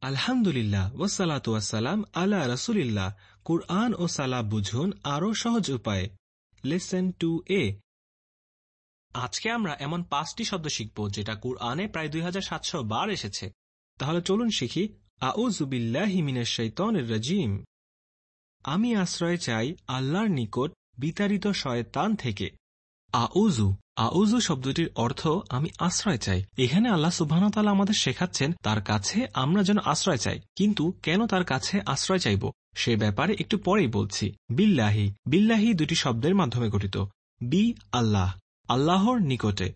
আলহামদুলিল্লাহ ওসালাতু ওয়াসালাম আলা রসুলিল্লাহ। কুরআন ও সালা বুঝুন আরও সহজ উপায়ে। লেসন টু এ আজকে আমরা এমন পাঁচটি শব্দ শিখব যেটা কুরআনে প্রায় দুই হাজার সাতশো বার এসেছে। তাহলে চলুন শিখি। রাজিম। আমি আশ্রয় চাই আল্লাহর নিকট বিতাড়িত শয়তান থেকে। আউজু আউজু শব্দটির অর্থ, আমি আশ্রয় চাই। এখানে আল্লাহ সুবাহতাল্লাহ আমাদের শেখাচ্ছেন, তার কাছে আমরা যেন আশ্রয় চাই। কিন্তু কেন তার কাছে আশ্রয় চাইব? সে ব্যাপারে একটু পরেই বলছি। বিল্লাহি। বিল্লাহি দুটি শব্দের মাধ্যমে গঠিত। বি, আল্লাহ। আল্লাহর নিকটে।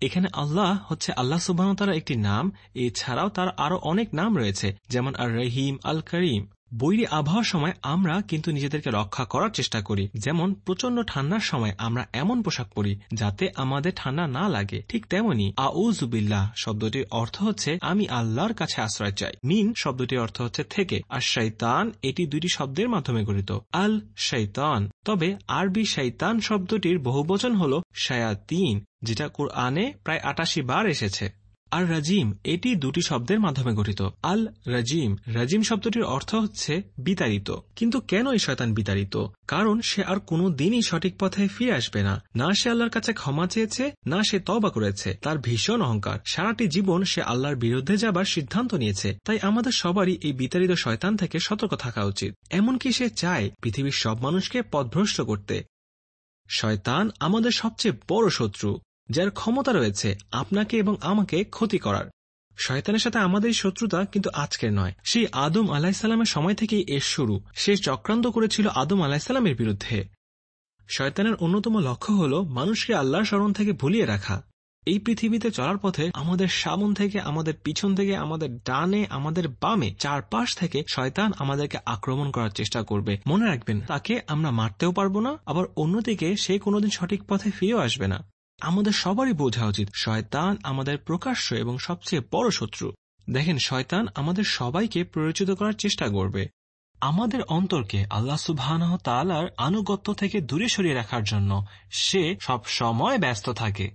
এখানে আল্লাহ হচ্ছে আল্লাহ সুবাহতালার একটি নাম। এছাড়াও তার আরও অনেক নাম রয়েছে, যেমন আর রহিম আল করিম বৈরী আবহাওয়ার সময় আমরা কিন্তু নিজেদেরকে রক্ষা করার চেষ্টা করি। যেমন প্রচণ্ড ঠান্ডার সময় আমরা এমন পোশাক পরি যাতে আমাদের ঠান্ডা না লাগে। ঠিক তেমনি আউজুবিল্লাহ শব্দটির অর্থ হচ্ছে, আমি আল্লাহর কাছে আশ্রয় চাই। মিন শব্দটির অর্থ হচ্ছে থেকে। আর শৈতান এটি দুইটি শব্দের মাধ্যমে গঠিত। আল শৈতান তবে আরবি শৈতান শব্দটির বহুবচন হল শায়াতিন, যেটা কোরআনে প্রায় আটাশি বার এসেছে। আর রাজিম, এটি দুটি শব্দের মাধ্যমে গঠিত। আল রাজিম রাজিম শব্দটির অর্থ হচ্ছে বিতাড়িত। কিন্তু কেন এই শয়তান বিতাড়িত? কারণ সে আর কোনো দিনই সঠিক পথে ফিরে আসবে না। না সে আল্লাহর কাছে ক্ষমা চেয়েছে, না সে তবা করেছে। তার ভীষণ অহংকার। সারাটি জীবন সে আল্লাহর বিরুদ্ধে যাবার সিদ্ধান্ত নিয়েছে। তাই আমাদের সবারই এই বিতাড়িত শয়তান থেকে সতর্ক থাকা উচিত। এমনকি সে চায় পৃথিবীর সব মানুষকে পথভ্রষ্ট করতে। শয়তান আমাদের সবচেয়ে বড় শত্রু। যার ক্ষমতা রয়েছে আপনাকে এবং আমাকে ক্ষতি করার। শয়তানের সাথে আমাদের শত্রুতা কিন্তু আজকের নয়। সেই আদম আলাহিসাল্লামের সময় থেকেই এর শুরু। সে চক্রান্ত করেছিল আদম আলাহিসাল্লামের বিরুদ্ধে। শয়তানের অন্যতম লক্ষ্য হল মানুষকে আল্লাহর স্মরণ থেকে ভুলিয়ে রাখা। এই পৃথিবীতে চলার পথে আমাদের সামন থেকে, আমাদের পিছন থেকে, আমাদের ডানে, আমাদের বামে, চারপাশ থেকে শয়তান আমাদেরকে আক্রমণ করার চেষ্টা করবে। মনে রাখবেন, তাকে আমরা মারতেও পারব না, আবার অন্যদিকে সে কোনোদিন সঠিক পথে ফিরেও আসবে না। আমাদের সবারই বোঝা উচিত শয়তান আমাদের প্রকাশ্য এবং সবচেয়ে বড় শত্রু। দেখেন, শয়তান আমাদের সবাইকে প্ররোচিত করার চেষ্টা করবে। আমাদের অন্তরকে আল্লাহ সুবাহ তালার আনুগত্য থেকে দূরে সরিয়ে রাখার জন্য সে সব সময় ব্যস্ত থাকে।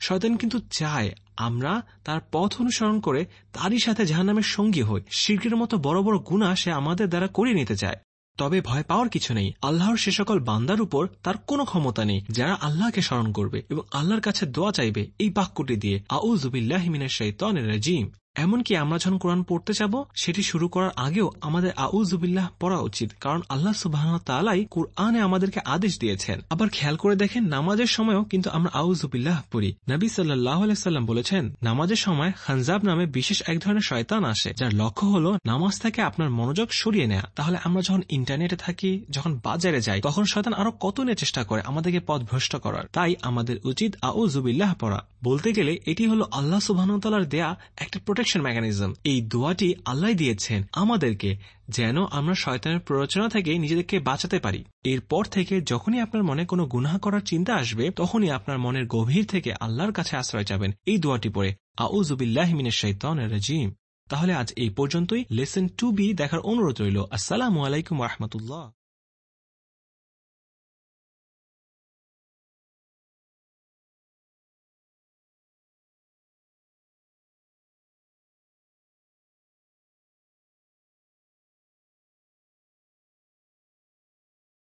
শয়তান কিন্তু চায় আমরা তার পথ অনুসরণ করে তারই সাথে জাহান্নামের সঙ্গী হই। শিল্পের মতো বড় বড় গুণা সে আমাদের দ্বারা করিয়ে নিতে চায়। তবে ভয় পাওয়ার কিছু নেই। আল্লাহর সে সকল বান্দার উপর তার কোনো ক্ষমতা নেই, যারা আল্লাহকে স্মরণ করবে এবং আল্লাহর কাছে দোয়া চাইবে এই বাক্যটি দিয়ে। আউজুবিল্লাহিমিনের শাইতানের রাজিম। এমনকি আমরা যখন কোরআন পড়তে যাব, সেটি শুরু করার আগেও আমাদের আউজুবিল্লাহ পড়া উচিত, কারণ আল্লাহ সুবাহ তালাই কোরআনে আমাদেরকে আদেশ দিয়েছেন। আবার খেয়াল করে দেখেন, নামাজের সময়ও কিন্তু আমরা আউজুবিল্লাহ পড়ি। নবী সাল্লাহ বলেছেন, নামাজের সময় খানজাব নামে বিশেষ এক ধরনের শয়তান আসে, যার লক্ষ্য হলো নামাজ থেকে আপনার মনোযোগ সরিয়ে নেয়া। তাহলে আমরা যখন ইন্টারনেটে থাকি, যখন বাজারে যাই, তখন শয়তান আরও কত নিয়ে চেষ্টা করে আমাদেরকে পথ ভ্রষ্ট করার। তাই আমাদের উচিত আউজুবিল্লাহ পড়া। বলতে গেলে এটি হলো আল্লাহ সুবাহ দেয়া একটা প্রোটেকশন মেকানিজম এই দোয়াটি আল্লাহ দিয়েছেন আমাদেরকে, যেন আমরা শয়তানের প্ররোচনা থেকে নিজেদেরকে বাঁচাতে পারি। এরপর থেকে যখনই আপনার মনে কোনো গুনাহ করার চিন্তা আসবে, তখনই আপনার মনের গভীর থেকে আল্লাহর কাছে আশ্রয় যাবেন এই দোয়াটি পড়ে আউজুবিল্লাহমিনের শৈতানের রাজিম। তাহলে আজ এই পর্যন্তই। লেসন টু বি দেখার অনুরোধ রইল। আসসালামু আলাইকুম রহমতুল্লাহ।